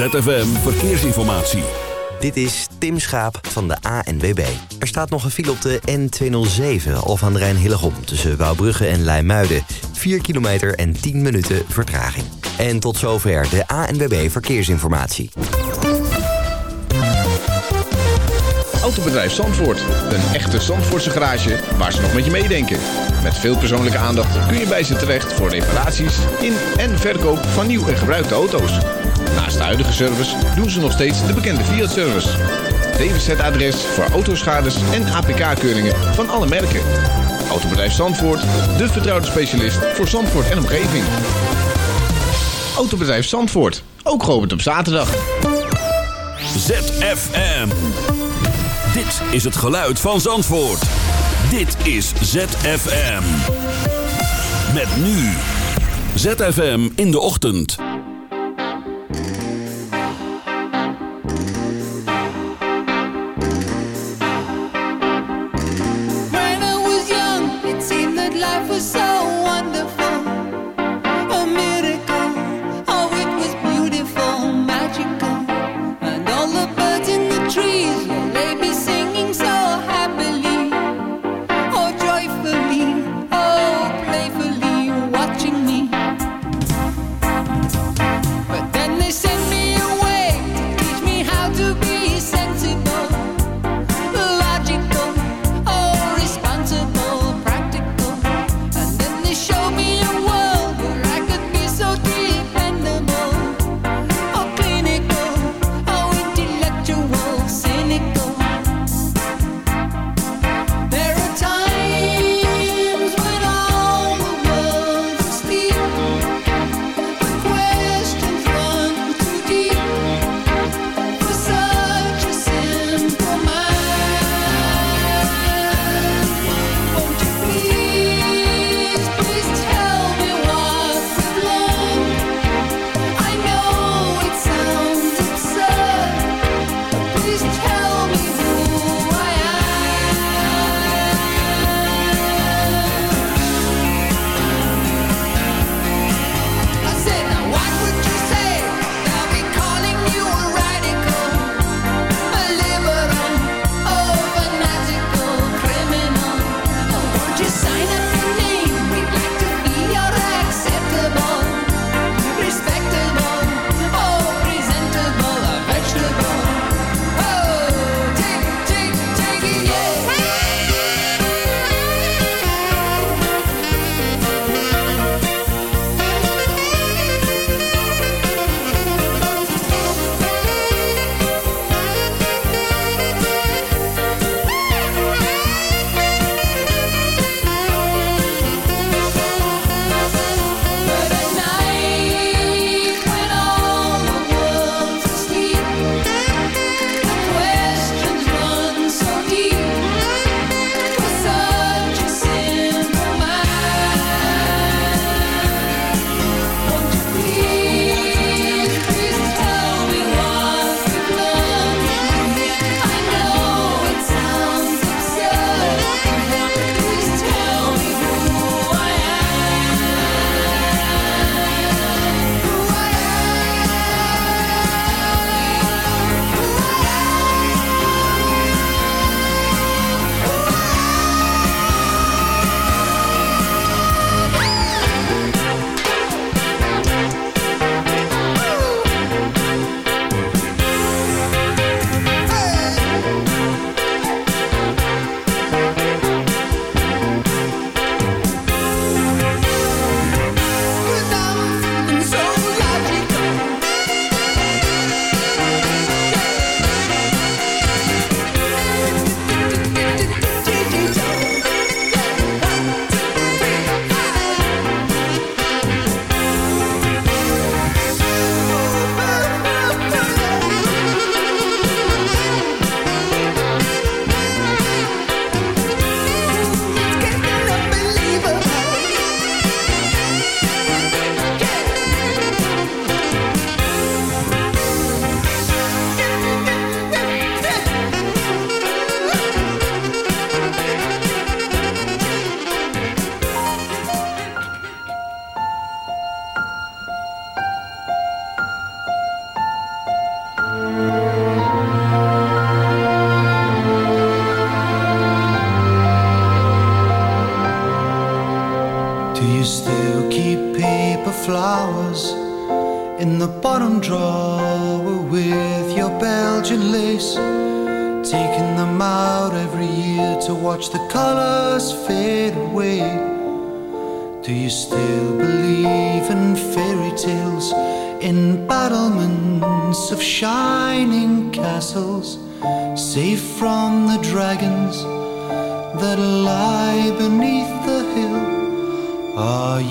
ZFM Verkeersinformatie. Dit is Tim Schaap van de ANWB. Er staat nog een file op de N207 of aan de Rijn Hillegom tussen Wouwbrugge en Leimuiden. 4 kilometer en 10 minuten vertraging. En tot zover de ANWB Verkeersinformatie. Autobedrijf Zandvoort. Een echte Zandvoortse garage waar ze nog met je meedenken. Met veel persoonlijke aandacht kun je bij ze terecht voor reparaties in en verkoop van nieuw en gebruikte auto's. Naast de huidige service doen ze nog steeds de bekende Fiat-service. DWZ-adres voor autoschades en APK-keuringen van alle merken. Autobedrijf Zandvoort, de vertrouwde specialist voor Zandvoort en omgeving. Autobedrijf Zandvoort, ook geopend op zaterdag. ZFM. Dit is het geluid van Zandvoort. Dit is ZFM. Met nu. ZFM in de ochtend.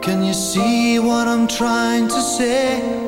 Can you see what I'm trying to say?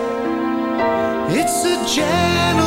It's a gentleman's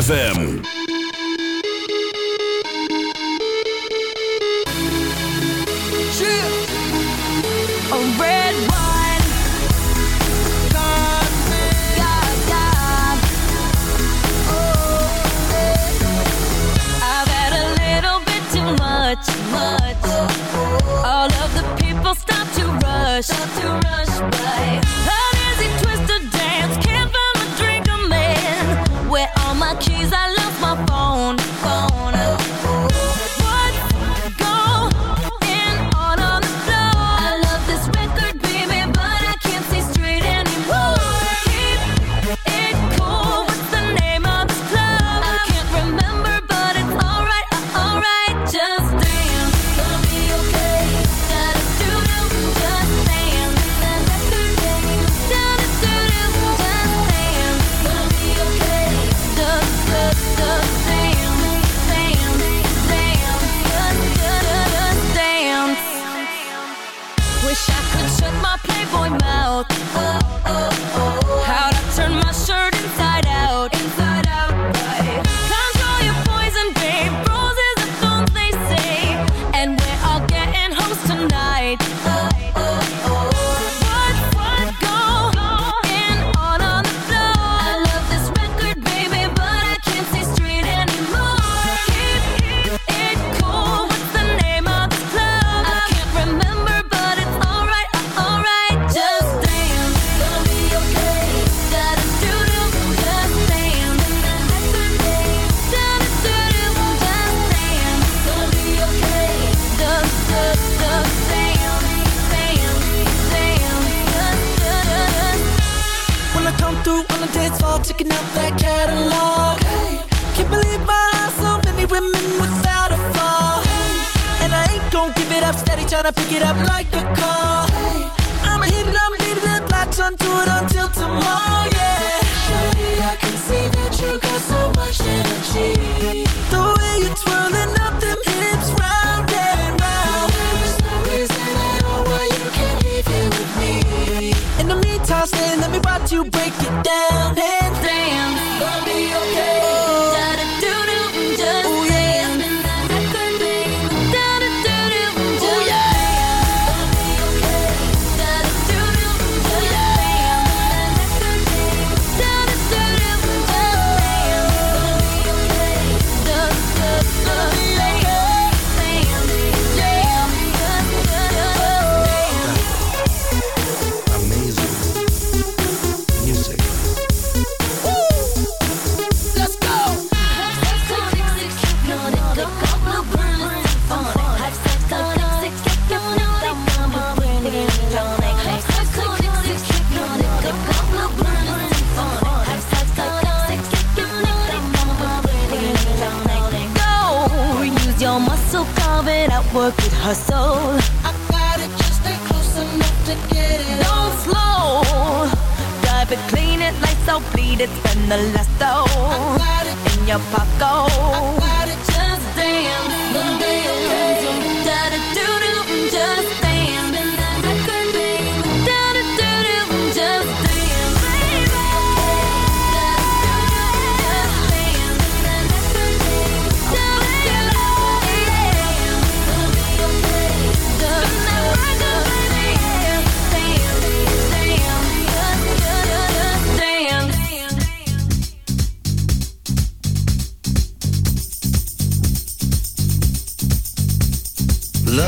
ZFM. Tryna pick it up like a car. I'ma hit it, I'ma leave it, latch onto it until tomorrow, yeah. Shawty, I can see that you got so much energy. The way you're twirling up them hips round and round. There's no reason at all why you can't leave here with me. In the meantime, stay, let me watch you break it down and dance. Gonna be okay. It, hustle. I got it, just stay close enough to get it. Don't slow. Drive it, clean it, lights out, bleed it, spend the last dough Got it, in your pocket.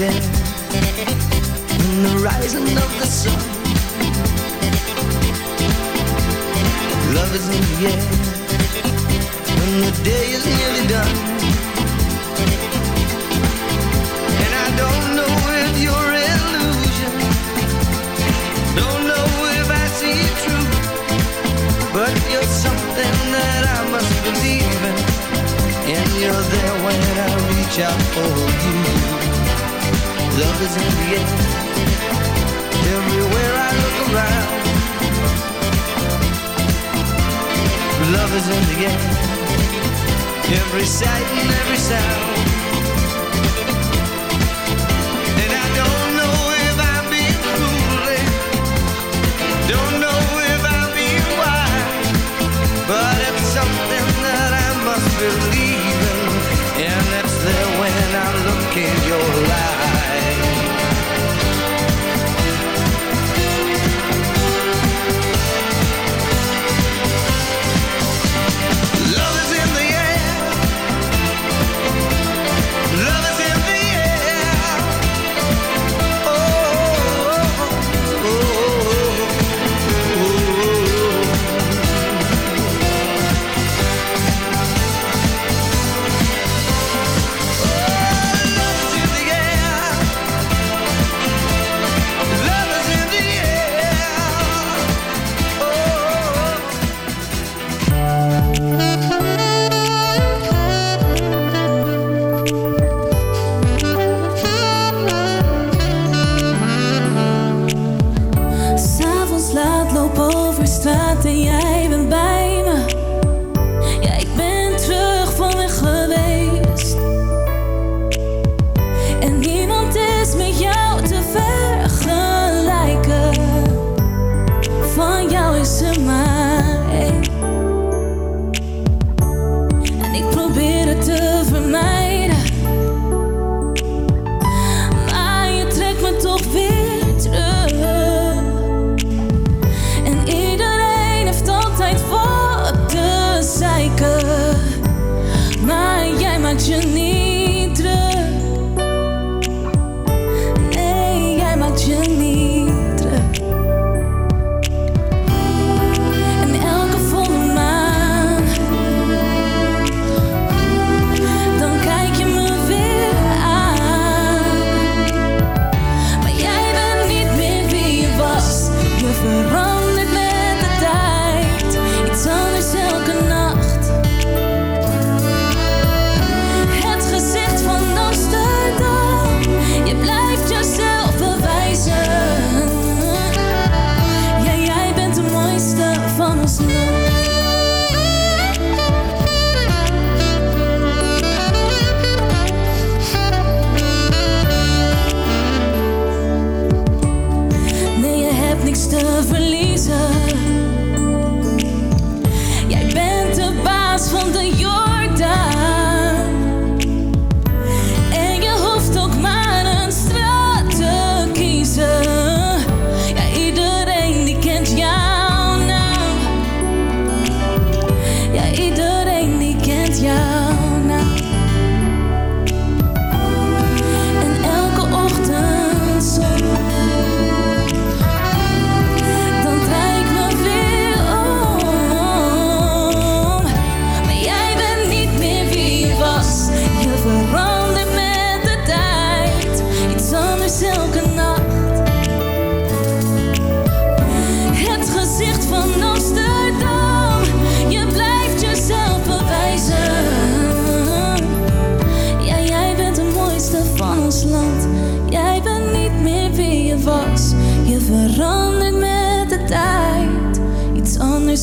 again the rising of the sun. Love is in the air when the day is nearly done.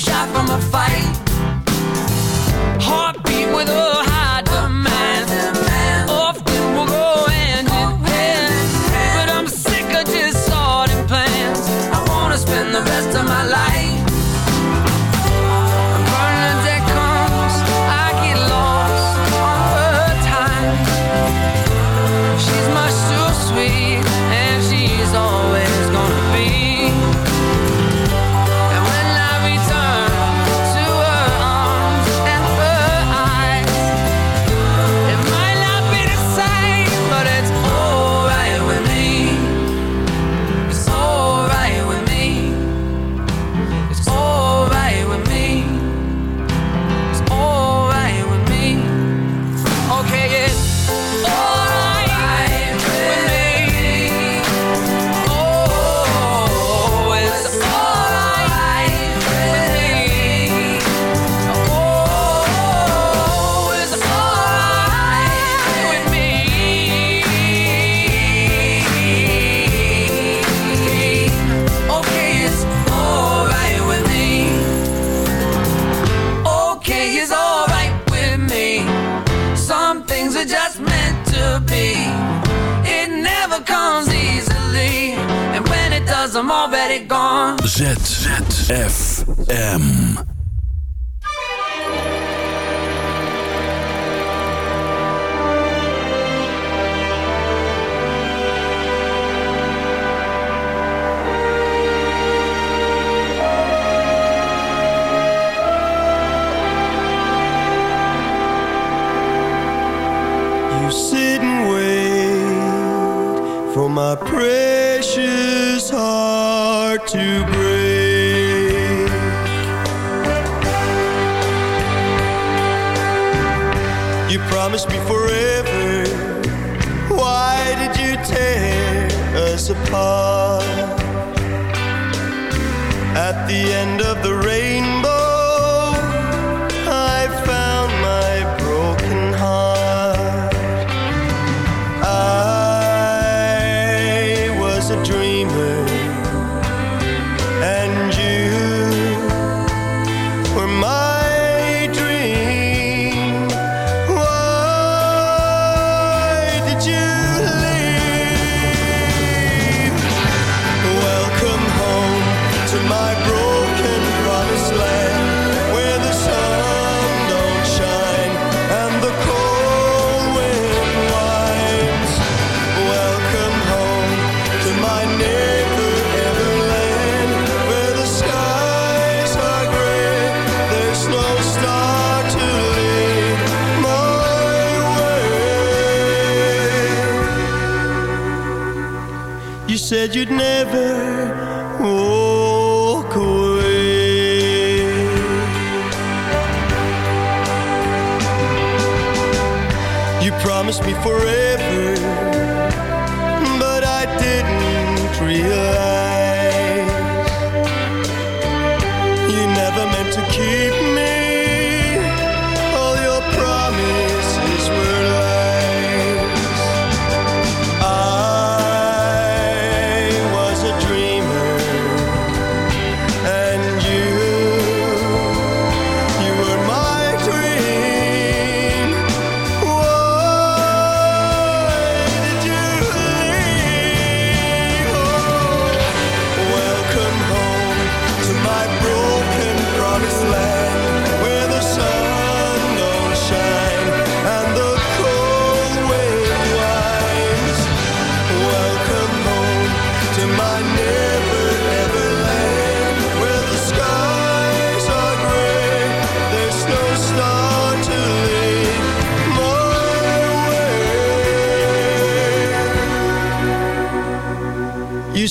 Shy from a fight.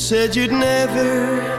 Said you'd never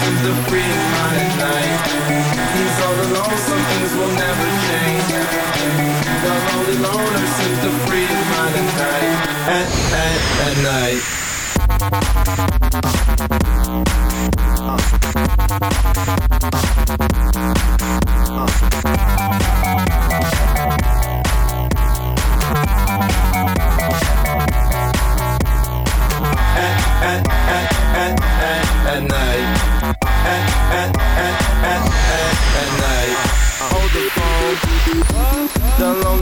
seems to free his mind at night. All things will never change. The lonely to free at, at, at night. At, at, at, at,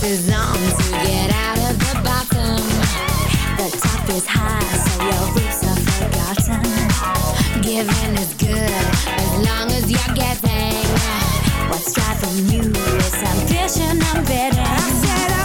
pressure's on to get out of the bottom. The top is high, so your roots are forgotten. Giving is good as long as you're giving. What's driving you is ambition, I'm bitter. I said I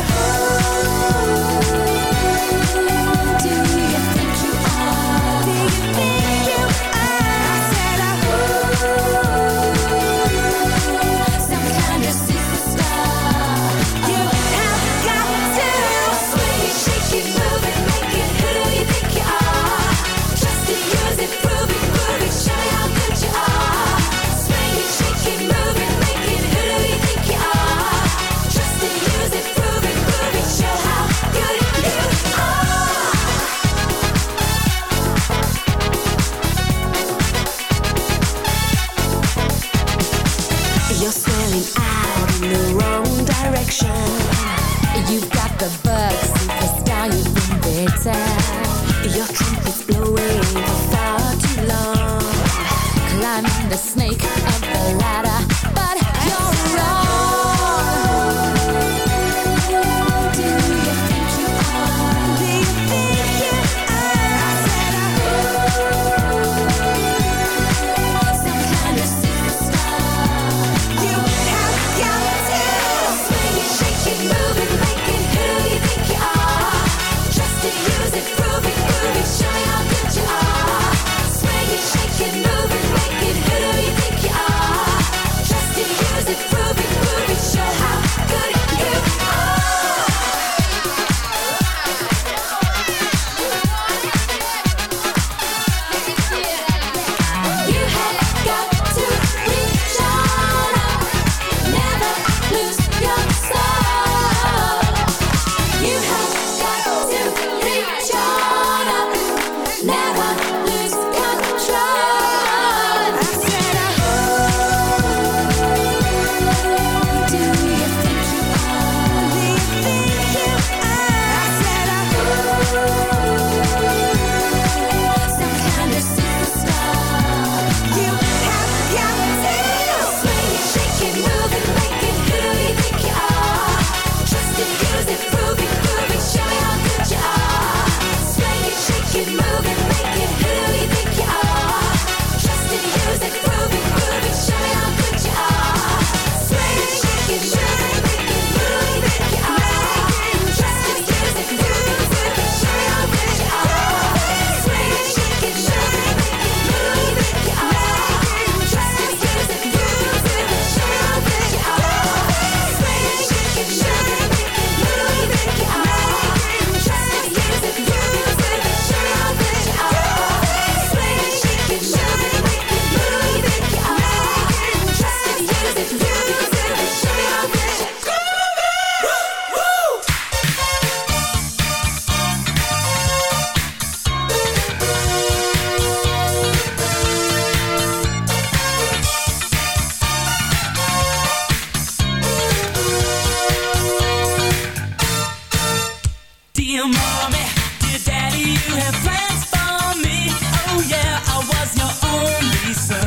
Lisa.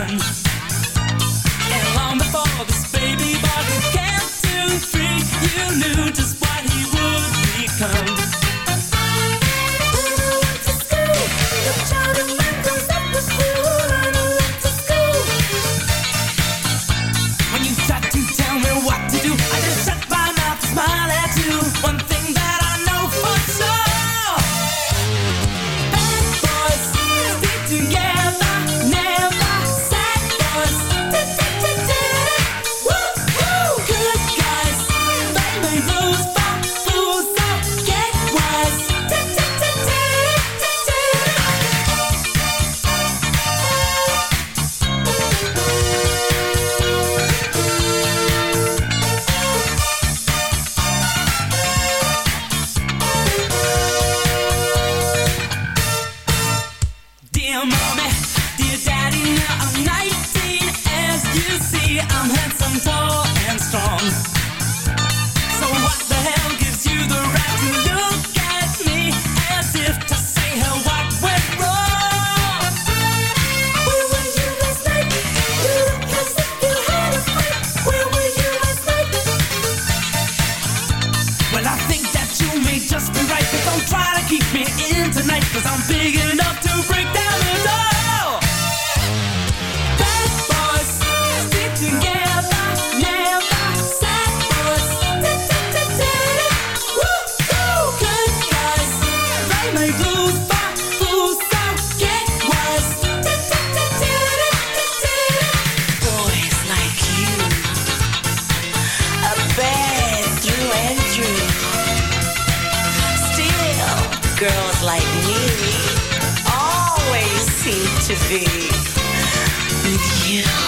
like me always seem to be with you.